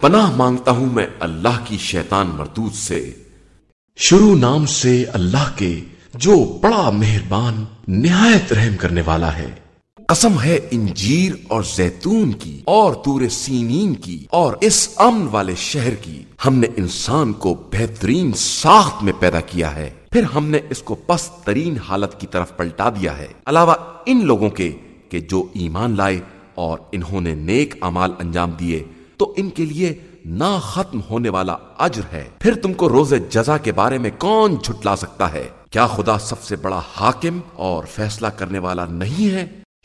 پناہ مانگتا ہوں میں اللہ کی شیطان مردود سے۔ شروع نام سے اللہ کے جو بڑا مہربان، نہایت رحم کرنے والا ہے۔ قسم ہے انجیر اور زیتون کی اور تور سینین کی اور اس امن والے شہر کی۔ ہم نے انسان کو بہترین ساخت میں پیدا کیا ہے۔ پھر ہم نے اس کو پست ترین حالت کی طرف پلٹا دیا ہے۔ علاوہ ان لوگوں کے کہ جو ایمان لائے اور انہوں نے نیک امال انجام دیے۔ تو ان کے لیے نہ ختم ہونے والا اجر ہے۔ پھر تم کو روز جزا کے بارے میں کون جھٹلا سکتا ہے؟ کیا خدا سب سے بڑا حاکم اور فیصلہ کرنے والا نہیں ہے؟